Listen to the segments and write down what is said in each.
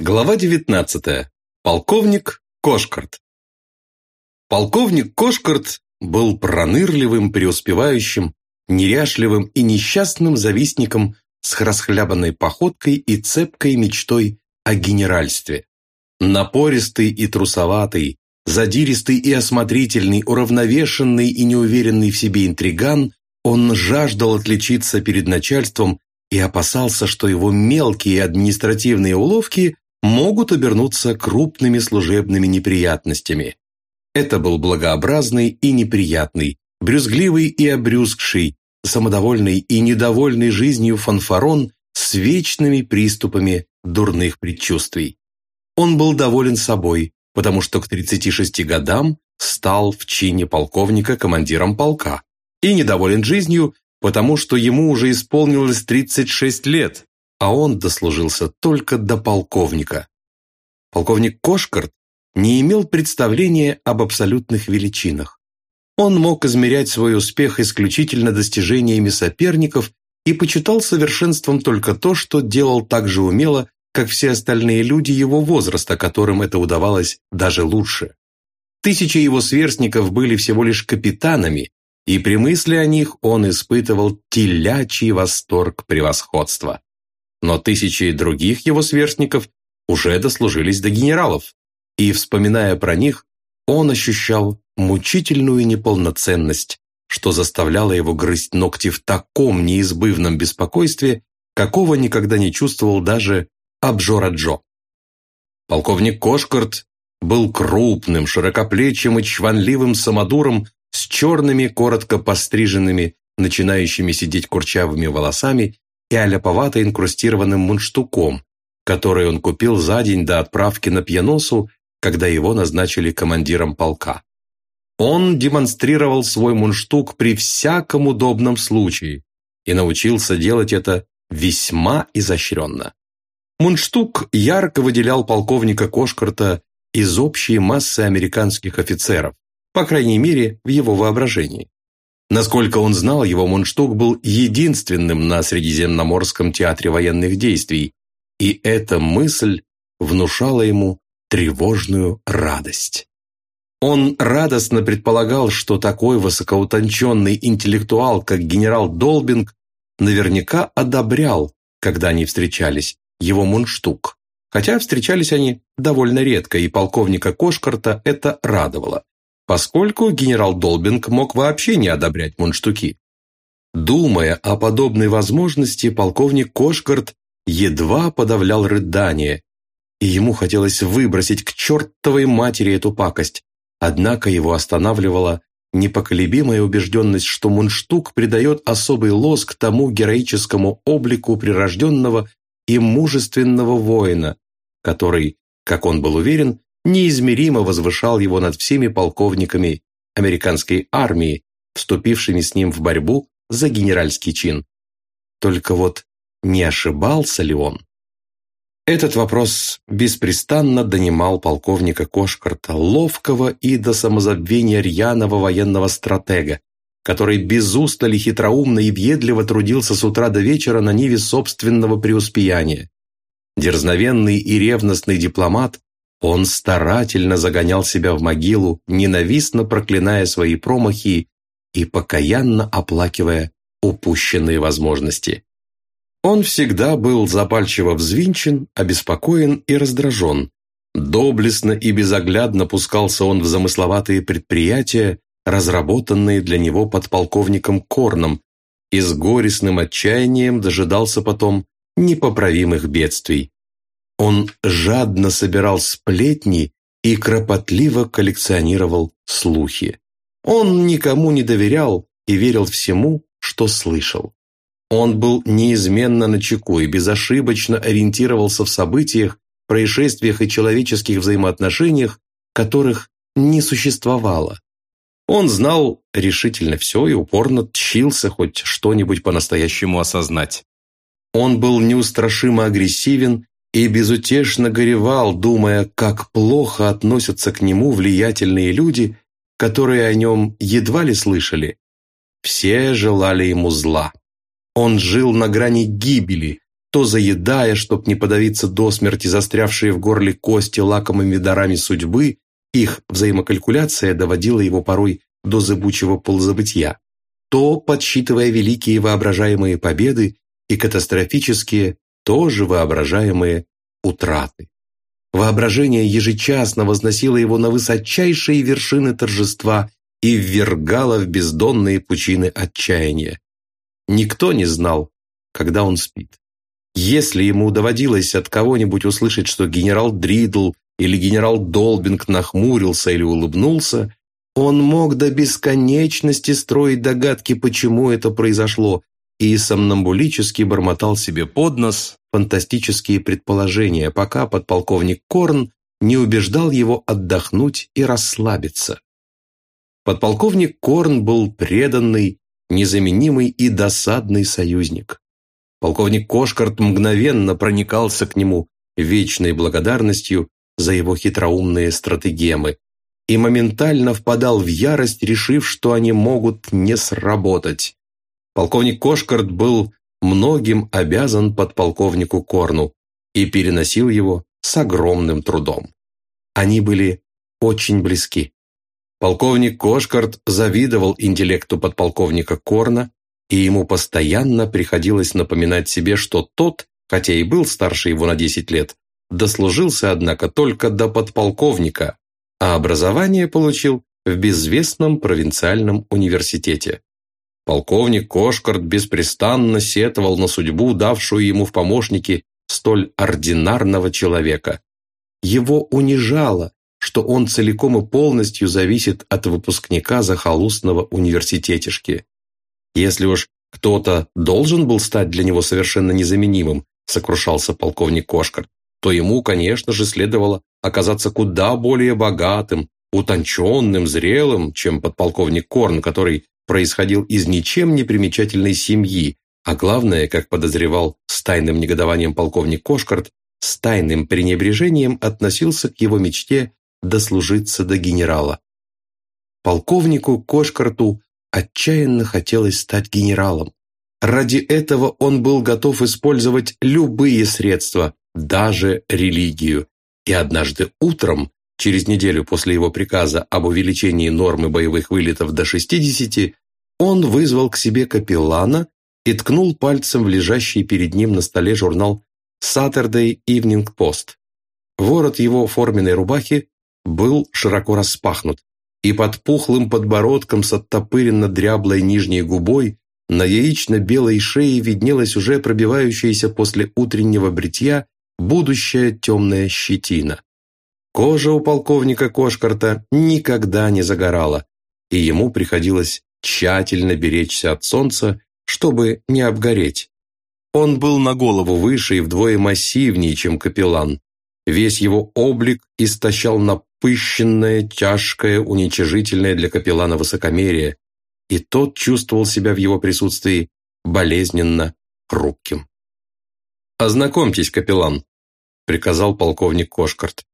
Глава 19. Полковник Кошкарт. Полковник Кошкарт был пронырливым, преуспевающим, неряшливым и несчастным завистником с расхлябанной походкой и цепкой мечтой о генеральстве. Напористый и трусоватый, задиристый и осмотрительный, уравновешенный и неуверенный в себе интриган, он жаждал отличиться перед начальством и опасался, что его мелкие административные уловки могут обернуться крупными служебными неприятностями. Это был благообразный и неприятный, брюзгливый и обрюзгший, самодовольный и недовольный жизнью фанфарон с вечными приступами дурных предчувствий. Он был доволен собой, потому что к 36 годам стал в чине полковника командиром полка, и недоволен жизнью, потому что ему уже исполнилось 36 лет, а он дослужился только до полковника. Полковник Кошкарт не имел представления об абсолютных величинах. Он мог измерять свой успех исключительно достижениями соперников и почитал совершенством только то, что делал так же умело, как все остальные люди его возраста, которым это удавалось даже лучше. Тысячи его сверстников были всего лишь капитанами, и при мысли о них он испытывал телячий восторг превосходства но тысячи других его сверстников уже дослужились до генералов, и, вспоминая про них, он ощущал мучительную неполноценность, что заставляло его грызть ногти в таком неизбывном беспокойстве, какого никогда не чувствовал даже Абжора Джо. Полковник Кошкарт был крупным, широкоплечим и чванливым самодуром с черными, коротко постриженными, начинающими сидеть курчавыми волосами и аляповато инкрустированным мундштуком, который он купил за день до отправки на пьяносу, когда его назначили командиром полка. Он демонстрировал свой мундштук при всяком удобном случае и научился делать это весьма изощренно. Мундштук ярко выделял полковника Кошкарта из общей массы американских офицеров, по крайней мере, в его воображении. Насколько он знал, его мундштук был единственным на Средиземноморском театре военных действий, и эта мысль внушала ему тревожную радость. Он радостно предполагал, что такой высокоутонченный интеллектуал, как генерал Долбинг, наверняка одобрял, когда они встречались, его мундштук. Хотя встречались они довольно редко, и полковника Кошкарта это радовало поскольку генерал Долбинг мог вообще не одобрять мундштуки. Думая о подобной возможности, полковник Кошкарт едва подавлял рыдание, и ему хотелось выбросить к чертовой матери эту пакость, однако его останавливала непоколебимая убежденность, что мундштук придает особый лоск тому героическому облику прирожденного и мужественного воина, который, как он был уверен, неизмеримо возвышал его над всеми полковниками американской армии, вступившими с ним в борьбу за генеральский чин. Только вот не ошибался ли он? Этот вопрос беспрестанно донимал полковника Кошкарта, ловкого и до самозабвения рьяного военного стратега, который без устали хитроумно и въедливо трудился с утра до вечера на ниве собственного преуспеяния. Дерзновенный и ревностный дипломат он старательно загонял себя в могилу, ненавистно проклиная свои промахи и покаянно оплакивая упущенные возможности. Он всегда был запальчиво взвинчен, обеспокоен и раздражен. Доблестно и безоглядно пускался он в замысловатые предприятия, разработанные для него подполковником Корном, и с горестным отчаянием дожидался потом непоправимых бедствий. Он жадно собирал сплетни и кропотливо коллекционировал слухи. Он никому не доверял и верил всему, что слышал. Он был неизменно начеку и безошибочно ориентировался в событиях, происшествиях и человеческих взаимоотношениях, которых не существовало. Он знал решительно все и упорно тщился хоть что-нибудь по-настоящему осознать. Он был неустрашимо агрессивен и безутешно горевал, думая, как плохо относятся к нему влиятельные люди, которые о нем едва ли слышали. Все желали ему зла. Он жил на грани гибели, то заедая, чтоб не подавиться до смерти застрявшие в горле кости лакомыми дарами судьбы, их взаимокалькуляция доводила его порой до зыбучего ползабытия, то подсчитывая великие воображаемые победы и катастрофические, тоже воображаемые утраты. Воображение ежечасно возносило его на высочайшие вершины торжества и ввергало в бездонные пучины отчаяния. Никто не знал, когда он спит. Если ему доводилось от кого-нибудь услышать, что генерал Дридл или генерал Долбинг нахмурился или улыбнулся, он мог до бесконечности строить догадки, почему это произошло, и сомнамбулически бормотал себе под нос фантастические предположения, пока подполковник Корн не убеждал его отдохнуть и расслабиться. Подполковник Корн был преданный, незаменимый и досадный союзник. Полковник Кошкарт мгновенно проникался к нему вечной благодарностью за его хитроумные стратегемы и моментально впадал в ярость, решив, что они могут не сработать. Полковник Кошкарт был многим обязан подполковнику Корну и переносил его с огромным трудом. Они были очень близки. Полковник Кошкарт завидовал интеллекту подполковника Корна и ему постоянно приходилось напоминать себе, что тот, хотя и был старше его на 10 лет, дослужился, однако, только до подполковника, а образование получил в безвестном провинциальном университете. Полковник Кошкарт беспрестанно сетовал на судьбу, давшую ему в помощники столь ординарного человека. Его унижало, что он целиком и полностью зависит от выпускника захолустного университетишки. Если уж кто-то должен был стать для него совершенно незаменимым, сокрушался полковник Кошкар, то ему, конечно же, следовало оказаться куда более богатым, утонченным, зрелым, чем подполковник Корн, который происходил из ничем не примечательной семьи, а главное, как подозревал с тайным негодованием полковник Кошкарт, с тайным пренебрежением относился к его мечте дослужиться до генерала. Полковнику Кошкарту отчаянно хотелось стать генералом. Ради этого он был готов использовать любые средства, даже религию. И однажды утром, через неделю после его приказа об увеличении нормы боевых вылетов до 60, он вызвал к себе капеллана и ткнул пальцем в лежащий перед ним на столе журнал Saturday Evening Post. Ворот его форменной рубахи был широко распахнут, и под пухлым подбородком с оттопыренно дряблой нижней губой на яично-белой шее виднелась уже пробивающаяся после утреннего бритья будущая темная щетина. Кожа у полковника Кошкарта никогда не загорала, и ему приходилось тщательно беречься от солнца, чтобы не обгореть. Он был на голову выше и вдвое массивнее, чем капеллан. Весь его облик истощал напыщенное, тяжкое, уничижительное для капеллана высокомерие, и тот чувствовал себя в его присутствии болезненно хрупким. «Ознакомьтесь, капеллан», — приказал полковник Кошкарт.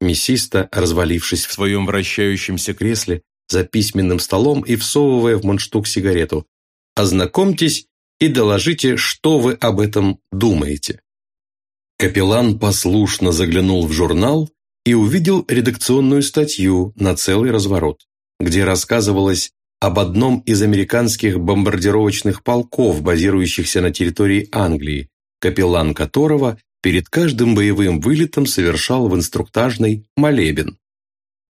Мясисто, развалившись в своем вращающемся кресле за письменным столом и всовывая в мундштук сигарету, «ознакомьтесь и доложите, что вы об этом думаете». Капеллан послушно заглянул в журнал и увидел редакционную статью на целый разворот, где рассказывалось об одном из американских бомбардировочных полков, базирующихся на территории Англии, капеллан которого перед каждым боевым вылетом совершал в инструктажной молебен.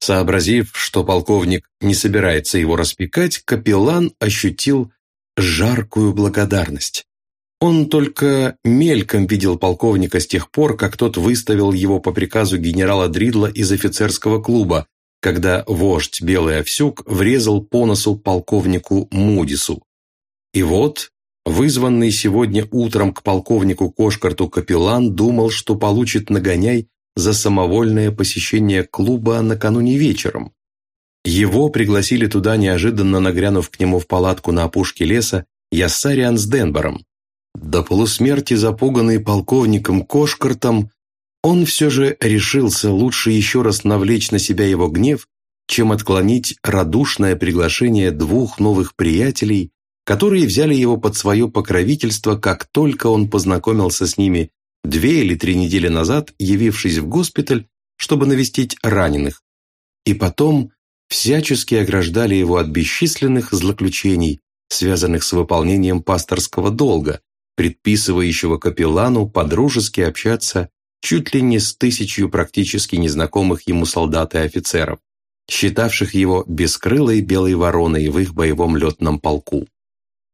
Сообразив, что полковник не собирается его распекать, капеллан ощутил жаркую благодарность. Он только мельком видел полковника с тех пор, как тот выставил его по приказу генерала Дридла из офицерского клуба, когда вождь Белый Овсюк врезал по носу полковнику Мудису. И вот, вызванный сегодня утром к полковнику Кошкарту капеллан думал, что получит нагоняй за самовольное посещение клуба накануне вечером. Его пригласили туда, неожиданно нагрянув к нему в палатку на опушке леса, Яссариан с Денбором. До полусмерти запуганный полковником Кошкартом, он все же решился лучше еще раз навлечь на себя его гнев, чем отклонить радушное приглашение двух новых приятелей которые взяли его под свое покровительство, как только он познакомился с ними две или три недели назад, явившись в госпиталь, чтобы навестить раненых. И потом всячески ограждали его от бесчисленных злоключений, связанных с выполнением пасторского долга, предписывающего капеллану подружески общаться чуть ли не с тысячью практически незнакомых ему солдат и офицеров, считавших его бескрылой белой вороной в их боевом летном полку.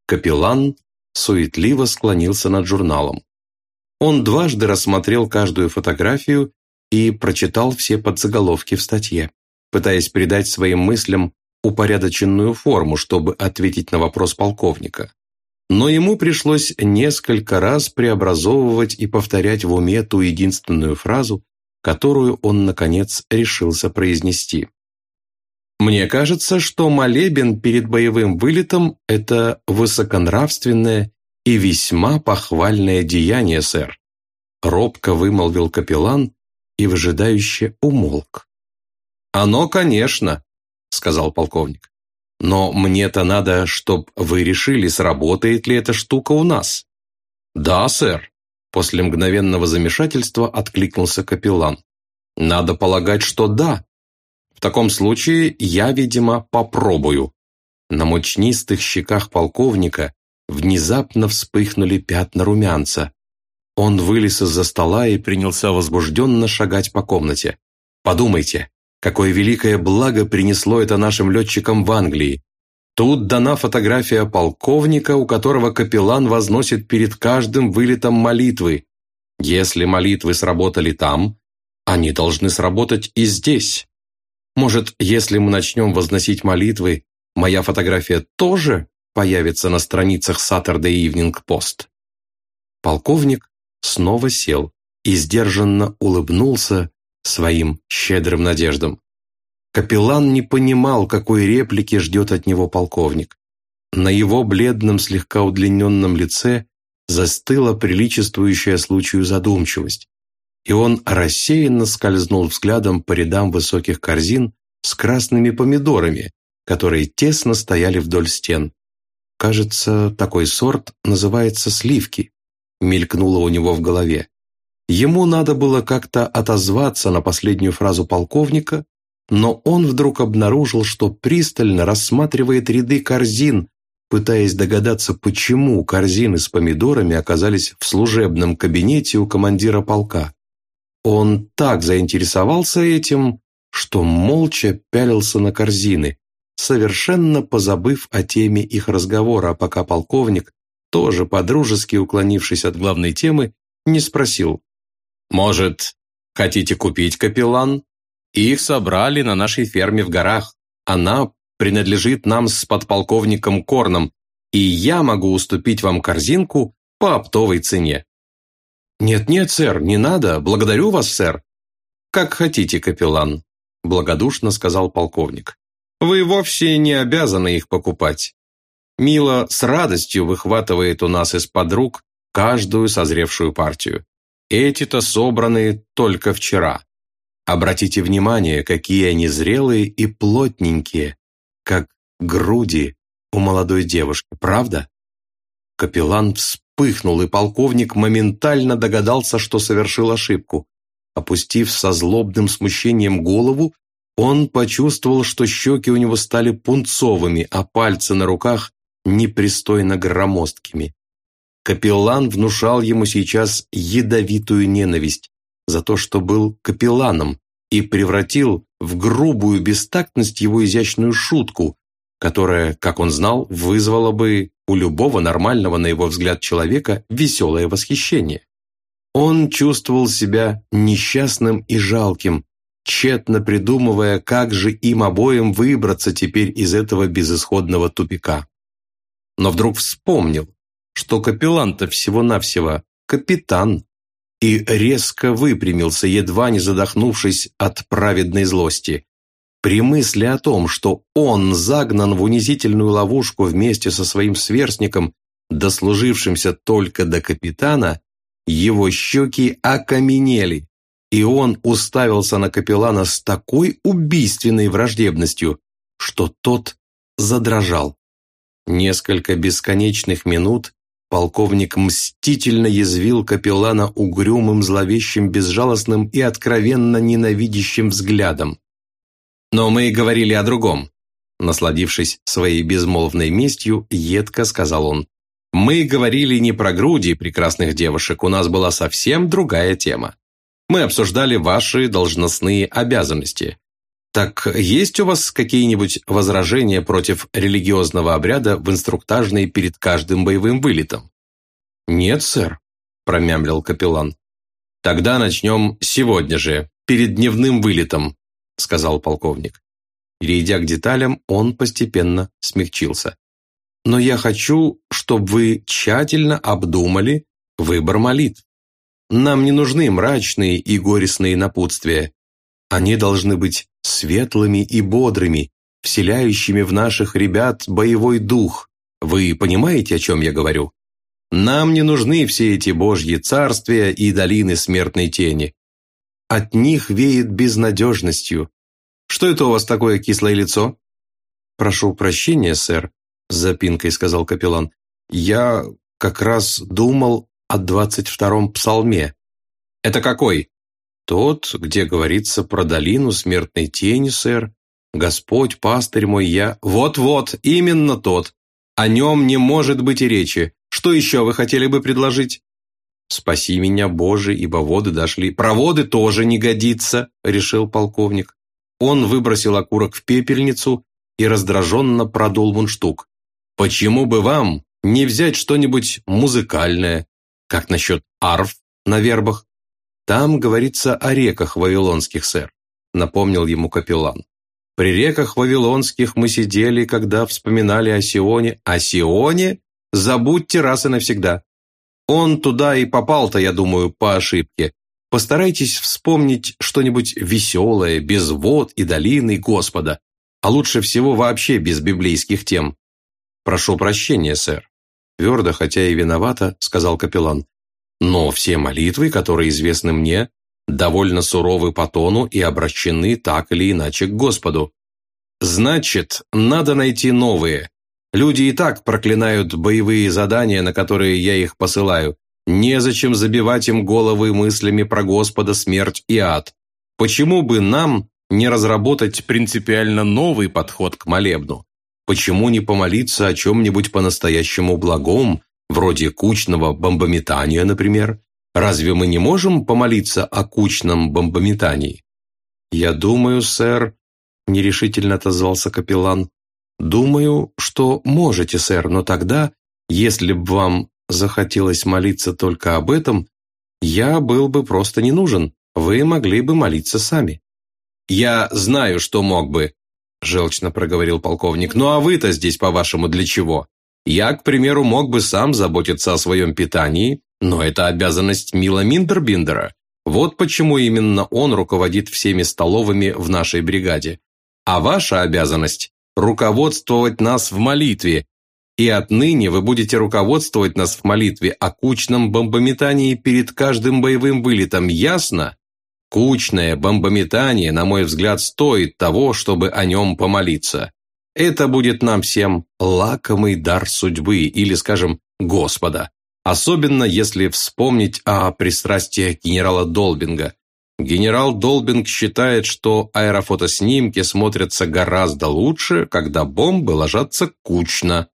Капеллан суетливо склонился над журналом. Он дважды рассмотрел каждую фотографию и прочитал все подзаголовки в статье, пытаясь придать своим мыслям упорядоченную форму, чтобы ответить на вопрос полковника. Но ему пришлось несколько раз преобразовывать и повторять в уме ту единственную фразу, которую он, наконец, решился произнести. Мне кажется, что молебен перед боевым вылетом – это высоконравственное и весьма похвальное деяние, сэр. Робко вымолвил капеллан и выжидающе умолк. «Оно, конечно», – сказал полковник. «Но мне-то надо, чтоб вы решили, сработает ли эта штука у нас». «Да, сэр», – после мгновенного замешательства откликнулся капеллан. «Надо полагать, что да», таком случае я, видимо, попробую. На мучнистых щеках полковника внезапно вспыхнули пятна румянца. Он вылез из-за стола и принялся возбужденно шагать по комнате. Подумайте, какое великое благо принесло это нашим летчикам в Англии. Тут дана фотография полковника, у которого капеллан возносит перед каждым вылетом молитвы. Если молитвы сработали там, они должны сработать и здесь. Может, если мы начнем возносить молитвы, моя фотография тоже появится на страницах Saturday Evening Post?» Полковник снова сел и сдержанно улыбнулся своим щедрым надеждам. Капеллан не понимал, какой реплики ждет от него полковник. На его бледном, слегка удлиненном лице застыла приличествующая случаю задумчивость и он рассеянно скользнул взглядом по рядам высоких корзин с красными помидорами, которые тесно стояли вдоль стен. «Кажется, такой сорт называется сливки», — мелькнуло у него в голове. Ему надо было как-то отозваться на последнюю фразу полковника, но он вдруг обнаружил, что пристально рассматривает ряды корзин, пытаясь догадаться, почему корзины с помидорами оказались в служебном кабинете у командира полка. Он так заинтересовался этим, что молча пялился на корзины, совершенно позабыв о теме их разговора, пока полковник, тоже подружески уклонившись от главной темы, не спросил. «Может, хотите купить капеллан? Их собрали на нашей ферме в горах. Она принадлежит нам с подполковником Корном, и я могу уступить вам корзинку по оптовой цене. «Нет-нет, сэр, не надо. Благодарю вас, сэр». «Как хотите, капеллан», – благодушно сказал полковник. «Вы вовсе не обязаны их покупать. Мила с радостью выхватывает у нас из-под рук каждую созревшую партию. Эти-то собраны только вчера. Обратите внимание, какие они зрелые и плотненькие, как груди у молодой девушки, правда?» Капеллан вспыхнул, и полковник моментально догадался, что совершил ошибку. Опустив со злобным смущением голову, он почувствовал, что щеки у него стали пунцовыми, а пальцы на руках непристойно громоздкими. Капеллан внушал ему сейчас ядовитую ненависть за то, что был капелланом, и превратил в грубую бестактность его изящную шутку, которая, как он знал, вызвала бы у любого нормального, на его взгляд, человека веселое восхищение. Он чувствовал себя несчастным и жалким, тщетно придумывая, как же им обоим выбраться теперь из этого безысходного тупика. Но вдруг вспомнил, что капеллан-то всего-навсего капитан, и резко выпрямился, едва не задохнувшись от праведной злости. При мысли о том, что он загнан в унизительную ловушку вместе со своим сверстником, дослужившимся только до капитана, его щеки окаменели, и он уставился на капеллана с такой убийственной враждебностью, что тот задрожал. Несколько бесконечных минут полковник мстительно язвил капеллана угрюмым, зловещим, безжалостным и откровенно ненавидящим взглядом. «Но мы говорили о другом», насладившись своей безмолвной местью, едко сказал он. «Мы говорили не про груди прекрасных девушек, у нас была совсем другая тема. Мы обсуждали ваши должностные обязанности. Так есть у вас какие-нибудь возражения против религиозного обряда в инструктажной перед каждым боевым вылетом? Нет, сэр, промямлил капеллан. Тогда начнем сегодня же, перед дневным вылетом, сказал полковник. Перейдя к деталям, он постепенно смягчился. Но я хочу, чтобы вы тщательно обдумали выбор молитв. Нам не нужны мрачные и горестные напутствия. Они должны быть светлыми и бодрыми, вселяющими в наших ребят боевой дух. Вы понимаете, о чем я говорю? Нам не нужны все эти божьи царствия и долины смертной тени. От них веет безнадежностью. Что это у вас такое кислое лицо? Прошу прощения, сэр, с запинкой сказал капеллан. Я как раз думал о двадцать втором псалме. Это какой? Тот, где говорится про долину смертной тени, сэр. Господь, пастырь мой, я... Вот-вот, именно тот. О нем не может быть и речи. Что еще вы хотели бы предложить? «Спаси меня, Боже, ибо воды дошли». «Проводы тоже не годится», — решил полковник. Он выбросил окурок в пепельницу и раздраженно продул мундштук. «Почему бы вам не взять что-нибудь музыкальное? Как насчет арф на вербах?» «Там говорится о реках вавилонских, сэр», — напомнил ему капеллан. «При реках вавилонских мы сидели, когда вспоминали о Сионе. О Сионе? Забудьте раз и навсегда. Он туда и попал-то, я думаю, по ошибке. Постарайтесь вспомнить что-нибудь веселое, без вод и долины Господа, а лучше всего вообще без библейских тем. Прошу прощения, сэр. Твердо, хотя и виновато, сказал капеллан. Но все молитвы, которые известны мне, довольно суровы по тону и обращены так или иначе к Господу. Значит, надо найти новые. Люди и так проклинают боевые задания, на которые я их посылаю. Незачем забивать им головы мыслями про Господа, смерть и ад. Почему бы нам не разработать принципиально новый подход к молебну? Почему не помолиться о чем-нибудь по-настоящему благом, вроде кучного бомбометания, например. Разве мы не можем помолиться о кучном бомбометании? Я думаю, сэр, нерешительно отозвался капеллан. Думаю, что можете, сэр, но тогда, если бы вам захотелось молиться только об этом, я был бы просто не нужен. Вы могли бы молиться сами. Я знаю, что мог бы, желчно проговорил полковник. Ну а вы-то здесь, по-вашему, для чего? Я, к примеру, мог бы сам заботиться о своем питании, но это обязанность Мила Миндербиндера. Вот почему именно он руководит всеми столовыми в нашей бригаде. А ваша обязанность – руководствовать нас в молитве, и отныне вы будете руководствовать нас в молитве о кучном бомбометании перед каждым боевым вылетом, ясно? Кучное бомбометание, на мой взгляд, стоит того, чтобы о нем помолиться. Это будет нам всем лакомый дар судьбы или, скажем, Господа. Особенно если вспомнить о пристрастиях генерала Долбинга. Генерал Долбинг считает, что аэрофотоснимки смотрятся гораздо лучше, когда бомбы ложатся кучно.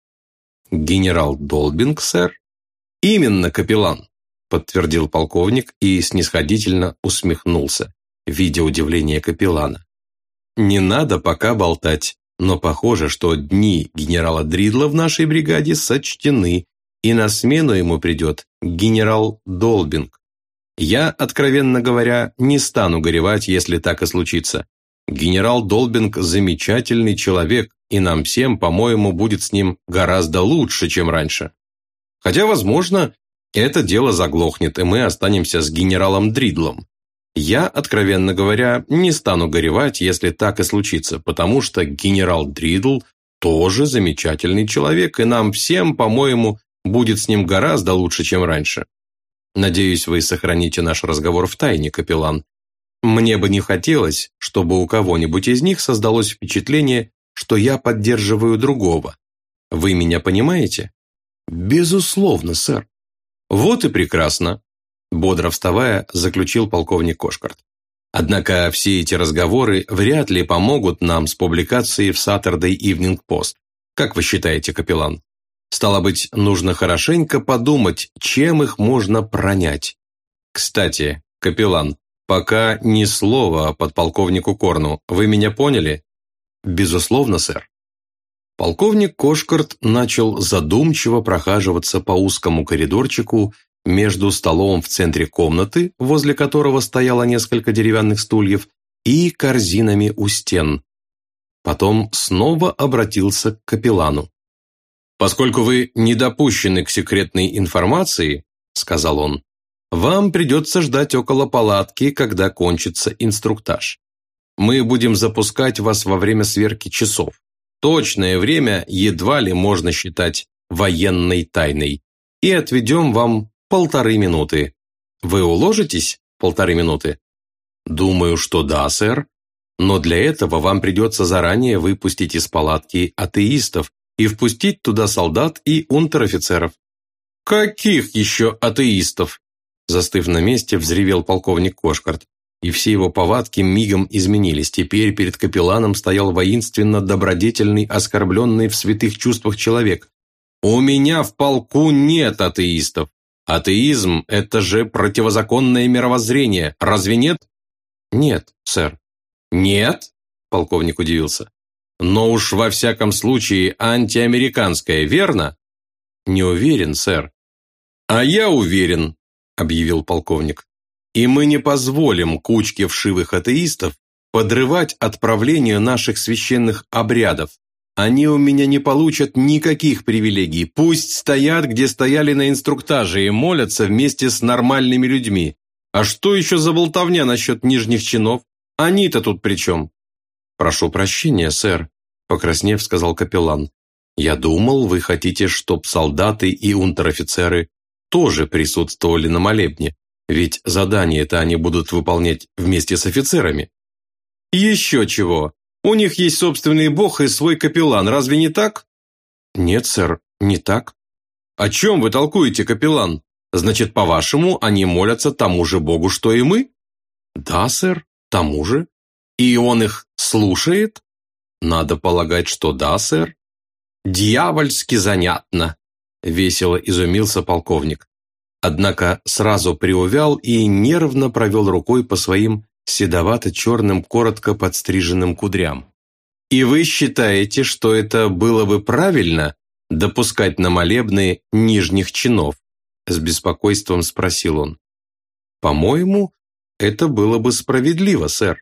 Генерал Долбинг, сэр? Именно, капеллан, подтвердил полковник и снисходительно усмехнулся, видя удивление капеллана. Не надо пока болтать. Но похоже, что дни генерала Дридла в нашей бригаде сочтены, и на смену ему придет генерал Долбинг. Я, откровенно говоря, не стану горевать, если так и случится. Генерал Долбинг замечательный человек, и нам всем, по-моему, будет с ним гораздо лучше, чем раньше. Хотя, возможно, это дело заглохнет, и мы останемся с генералом Дридлом. Я, откровенно говоря, не стану горевать, если так и случится, потому что генерал Дридл тоже замечательный человек, и нам всем, по-моему, будет с ним гораздо лучше, чем раньше. Надеюсь, вы сохраните наш разговор в тайне, капеллан. Мне бы не хотелось, чтобы у кого-нибудь из них создалось впечатление, что я поддерживаю другого. Вы меня понимаете? Безусловно, сэр. Вот и прекрасно. Бодро вставая, заключил полковник Кошкарт. Однако все эти разговоры вряд ли помогут нам с публикацией в Saturday Evening Post. Как вы считаете, капеллан? Стало быть, нужно хорошенько подумать, чем их можно пронять. Кстати, капеллан, пока ни слова подполковнику Корну. Вы меня поняли? Безусловно, сэр. Полковник Кошкарт начал задумчиво прохаживаться по узкому коридорчику между столом в центре комнаты, возле которого стояло несколько деревянных стульев, и корзинами у стен. Потом снова обратился к капеллану. «Поскольку вы не допущены к секретной информации, — сказал он, — вам придется ждать около палатки, когда кончится инструктаж. Мы будем запускать вас во время сверки часов. Точное время едва ли можно считать военной тайной. И отведем вам полторы минуты. Вы уложитесь полторы минуты? Думаю, что да, сэр. Но для этого вам придется заранее выпустить из палатки атеистов и впустить туда солдат и унтер-офицеров. Каких еще атеистов? Застыв на месте, взревел полковник Кошкарт. И все его повадки мигом изменились. Теперь перед капелланом стоял воинственно добродетельный, оскорбленный в святых чувствах человек. «У меня в полку нет атеистов. Атеизм – это же противозаконное мировоззрение, разве нет? Нет, сэр. Нет? Полковник удивился. Но уж во всяком случае антиамериканское, верно? Не уверен, сэр. А я уверен, объявил полковник. И мы не позволим кучке вшивых атеистов подрывать отправление наших священных обрядов, они у меня не получат никаких привилегий. Пусть стоят, где стояли на инструктаже и молятся вместе с нормальными людьми. А что еще за болтовня насчет нижних чинов? Они-то тут при чем? Прошу прощения, сэр, покраснев, сказал капеллан. Я думал, вы хотите, чтоб солдаты и унтер-офицеры тоже присутствовали на молебне, ведь задание-то они будут выполнять вместе с офицерами. Еще чего, у них есть собственный бог и свой капеллан, разве не так? Нет, сэр, не так. О чем вы толкуете, капеллан? Значит, по-вашему, они молятся тому же богу, что и мы? Да, сэр, тому же. И он их слушает? Надо полагать, что да, сэр. Дьявольски занятно, весело изумился полковник. Однако сразу приувял и нервно провел рукой по своим седовато-черным, коротко подстриженным кудрям. «И вы считаете, что это было бы правильно допускать на молебны нижних чинов?» С беспокойством спросил он. «По-моему, это было бы справедливо, сэр».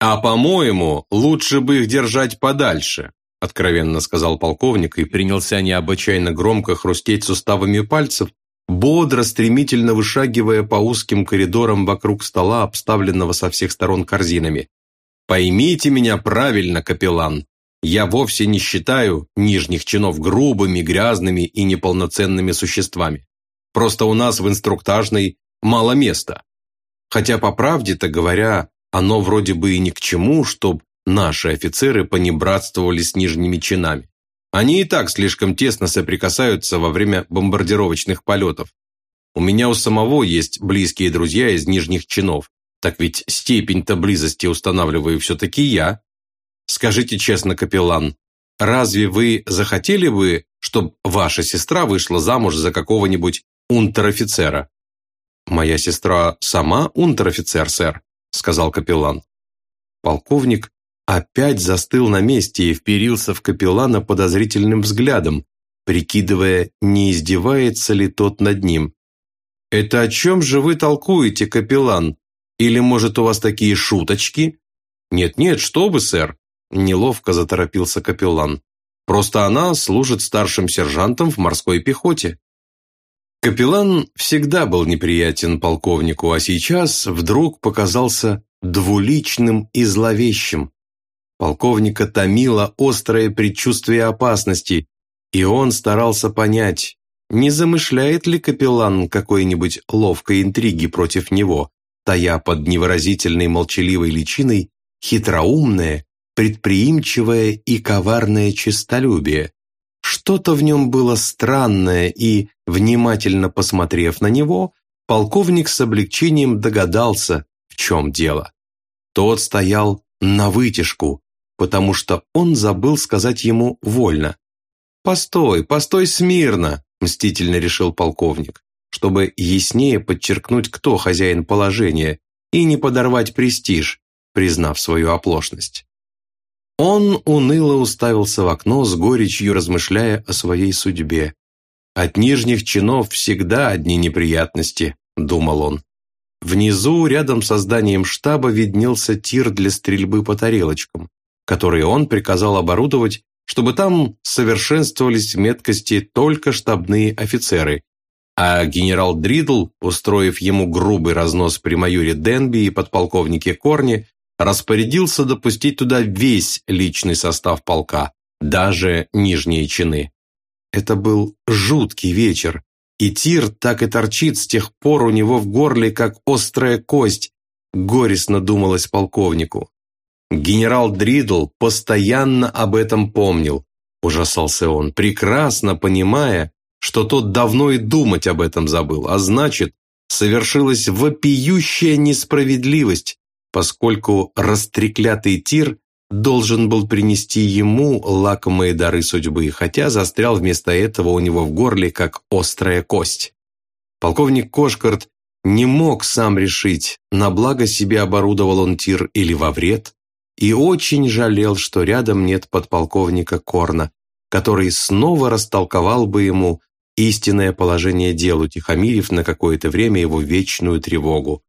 «А по-моему, лучше бы их держать подальше», откровенно сказал полковник и принялся необычайно громко хрустеть суставами пальцев, бодро, стремительно вышагивая по узким коридорам вокруг стола, обставленного со всех сторон корзинами. «Поймите меня правильно, капеллан. Я вовсе не считаю нижних чинов грубыми, грязными и неполноценными существами. Просто у нас в инструктажной мало места. Хотя, по правде-то говоря, оно вроде бы и ни к чему, чтоб наши офицеры понебратствовали с нижними чинами. Они и так слишком тесно соприкасаются во время бомбардировочных полетов. У меня у самого есть близкие друзья из нижних чинов. Так ведь степень-то близости устанавливаю все-таки я. Скажите честно, капеллан, разве вы захотели бы, чтобы ваша сестра вышла замуж за какого-нибудь унтер-офицера? Моя сестра сама унтер-офицер, сэр, сказал капеллан. Полковник опять застыл на месте и вперился в капеллана подозрительным взглядом, прикидывая, не издевается ли тот над ним. «Это о чем же вы толкуете, капеллан? Или, может, у вас такие шуточки?» «Нет-нет, что вы, сэр!» – неловко заторопился капеллан. «Просто она служит старшим сержантом в морской пехоте». Капеллан всегда был неприятен полковнику, а сейчас вдруг показался двуличным и зловещим. Полковника томило острое предчувствие опасности, и он старался понять, не замышляет ли капеллан какой-нибудь ловкой интриги против него, тая под невыразительной молчаливой личиной хитроумное, предприимчивое и коварное честолюбие. Что что-то в нем было странное, и, внимательно посмотрев на него, полковник с облегчением догадался, в чем дело. Тот стоял на вытяжку, потому что он забыл сказать ему «вольно». «Постой, постой смирно», – мстительно решил полковник, чтобы яснее подчеркнуть, кто хозяин положения, и не подорвать престиж, признав свою оплошность. Он уныло уставился в окно с горечью, размышляя о своей судьбе. «От нижних чинов всегда одни неприятности», – думал он. Внизу, рядом со зданием штаба, виднелся тир для стрельбы по тарелочкам, который он приказал оборудовать, чтобы там совершенствовались меткости только штабные офицеры, а генерал Дридл, устроив ему грубый разнос при майоре Денби и подполковнике Корни, распорядился допустить туда весь личный состав полка, даже нижние чины. Это был жуткий вечер, и тир так и торчит с тех пор у него в горле, как острая кость, горестно думалось полковнику. Генерал Дридл постоянно об этом помнил, ужасался он, прекрасно понимая, что тот давно и думать об этом забыл, а значит, совершилась вопиющая несправедливость, поскольку растреклятый тир должен был принести ему лакомые дары судьбы, хотя застрял вместо этого у него в горле, как острая кость. Полковник Кошкарт не мог сам решить, на благо себе оборудовал он тир или во вред, и очень жалел, что рядом нет подполковника Корна, который снова растолковал бы ему истинное положение дел, утихомирив на какое-то время его вечную тревогу.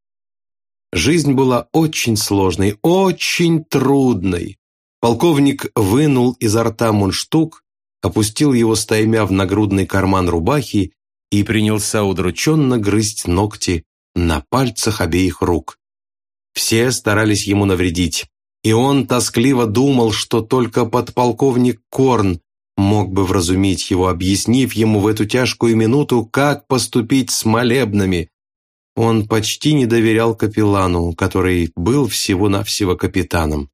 Жизнь была очень сложной, очень трудной. Полковник вынул изо рта мундштук, опустил его стаймя в нагрудный карман рубахи и принялся удрученно грызть ногти на пальцах обеих рук. Все старались ему навредить, и он тоскливо думал, что только подполковник Корн мог бы вразумить его, объяснив ему в эту тяжкую минуту, как поступить с молебнами, он почти не доверял капеллану, который был всего-навсего капитаном.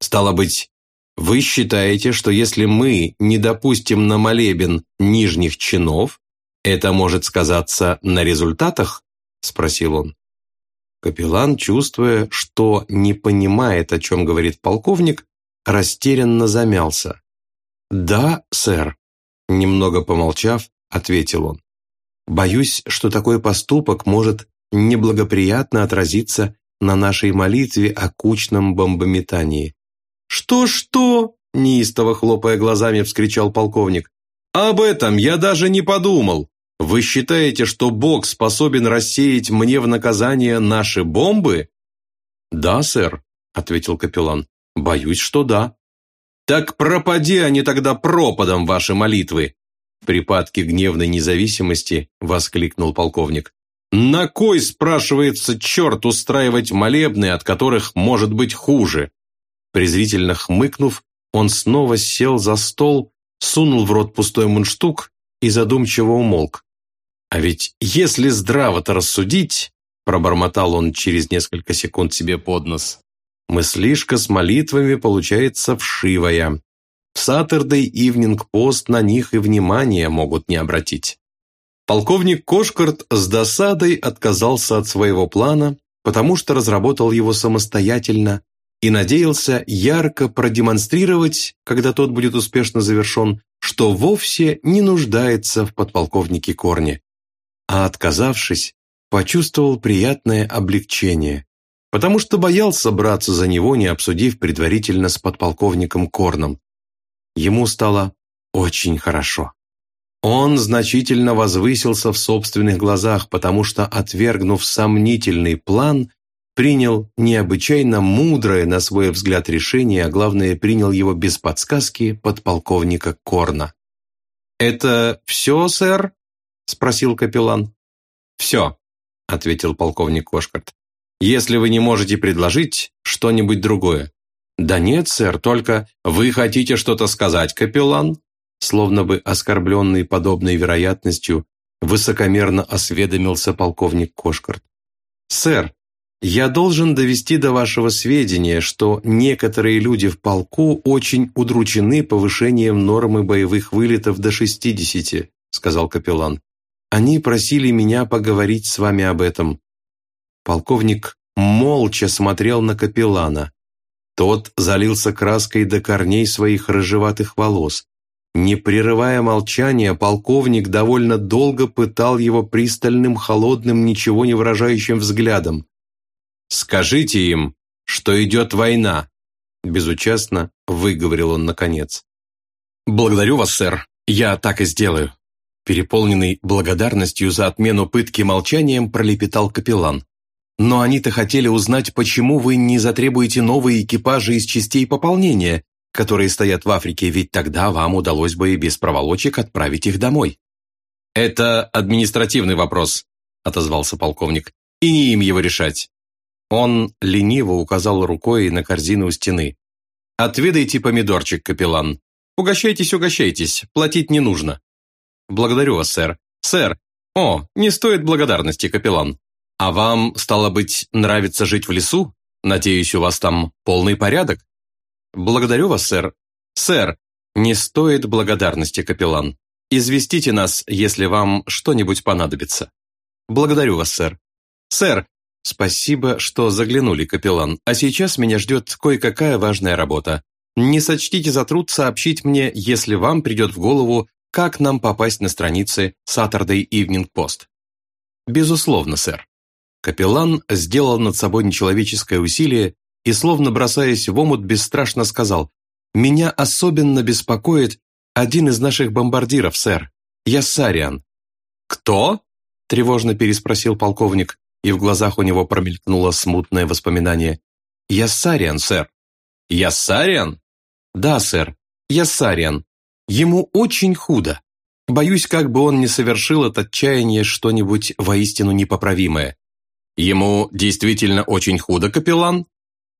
«Стало быть, вы считаете, что если мы не допустим на молебен нижних чинов, это может сказаться на результатах?» – спросил он. Капеллан, чувствуя, что не понимает, о чем говорит полковник, растерянно замялся. «Да, сэр», – немного помолчав, ответил он. Боюсь, что такой поступок может неблагоприятно отразиться на нашей молитве о кучном бомбометании. «Что-что?» – неистово хлопая глазами, вскричал полковник. «Об этом я даже не подумал. Вы считаете, что Бог способен рассеять мне в наказание наши бомбы?» «Да, сэр», – ответил капеллан. «Боюсь, что да». «Так пропади они тогда пропадом, ваши молитвы!» В припадке гневной независимости воскликнул полковник. «На кой, спрашивается, черт устраивать молебны, от которых может быть хуже?» Презрительно хмыкнув, он снова сел за стол, сунул в рот пустой мундштук и задумчиво умолк. «А ведь если здраво-то рассудить», пробормотал он через несколько секунд себе под нос, мыслишка с молитвами получается вшивая. Saturday Evening Post на них и внимания могут не обратить. Полковник Кошкарт с досадой отказался от своего плана, потому что разработал его самостоятельно и надеялся ярко продемонстрировать, когда тот будет успешно завершен, что вовсе не нуждается в подполковнике Корне. А отказавшись, почувствовал приятное облегчение, потому что боялся браться за него, не обсудив предварительно с подполковником Корном. Ему стало очень хорошо. Он значительно возвысился в собственных глазах, потому что, отвергнув сомнительный план, принял необычайно мудрое на свой взгляд решение, а главное, принял его без подсказки подполковника Корна. «Это все, сэр?» – спросил капеллан. «Все», – ответил полковник Кошкарт. «Если вы не можете предложить что-нибудь другое». «Да нет, сэр, только вы хотите что-то сказать, капеллан?» Словно бы оскорбленный подобной вероятностью, высокомерно осведомился полковник Кошкарт. «Сэр, Я должен довести до вашего сведения, что некоторые люди в полку очень удручены повышением нормы боевых вылетов до 60, сказал капеллан. Они просили меня поговорить с вами об этом. Полковник молча смотрел на капеллана. Тот залился краской до корней своих рыжеватых волос. Не прерывая молчания, полковник довольно долго пытал его пристальным, холодным, ничего не выражающим взглядом. «Скажите им, что идет война!» Безучастно выговорил он наконец. «Благодарю вас, сэр. Я так и сделаю». Переполненный благодарностью за отмену пытки молчанием пролепетал капеллан. «Но они-то хотели узнать, почему вы не затребуете новые экипажи из частей пополнения, которые стоят в Африке, ведь тогда вам удалось бы и без проволочек отправить их домой». «Это административный вопрос», – отозвался полковник, – «и не им его решать. Он лениво указал рукой на корзину у стены. «Отведайте помидорчик, капеллан. Угощайтесь, угощайтесь, платить не нужно». «Благодарю вас, сэр». «Сэр! О, не стоит благодарности, капеллан. А вам, стало быть, нравится жить в лесу? Надеюсь, у вас там полный порядок?» «Благодарю вас, сэр». «Сэр, не стоит благодарности, капеллан. Известите нас, если вам что-нибудь понадобится». «Благодарю вас, сэр». «Сэр, «Спасибо, что заглянули, капеллан, а сейчас меня ждет кое-какая важная работа. Не сочтите за труд сообщить мне, если вам придет в голову, как нам попасть на страницы Saturday Evening Post». «Безусловно, сэр». Капеллан сделал над собой нечеловеческое усилие и, словно бросаясь в омут, бесстрашно сказал, «Меня особенно беспокоит один из наших бомбардиров, сэр. Яссариан». «Кто?» – тревожно переспросил полковник и в глазах у него промелькнуло смутное воспоминание. «Яссариан, сэр». «Яссариан?» «Да, сэр, Яссариан. Ему очень худо. Боюсь, как бы он не совершил от отчаяния что-нибудь воистину непоправимое». «Ему действительно очень худо, капеллан?»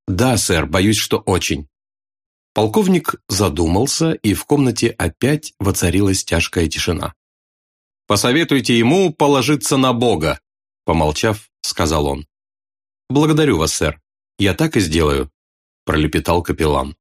«Да, сэр, боюсь, что очень». Полковник задумался, и в комнате опять воцарилась тяжкая тишина. «Посоветуйте ему положиться на Бога», Помолчав, сказал он. «Благодарю вас, сэр. Я так и сделаю», – пролепетал капеллан.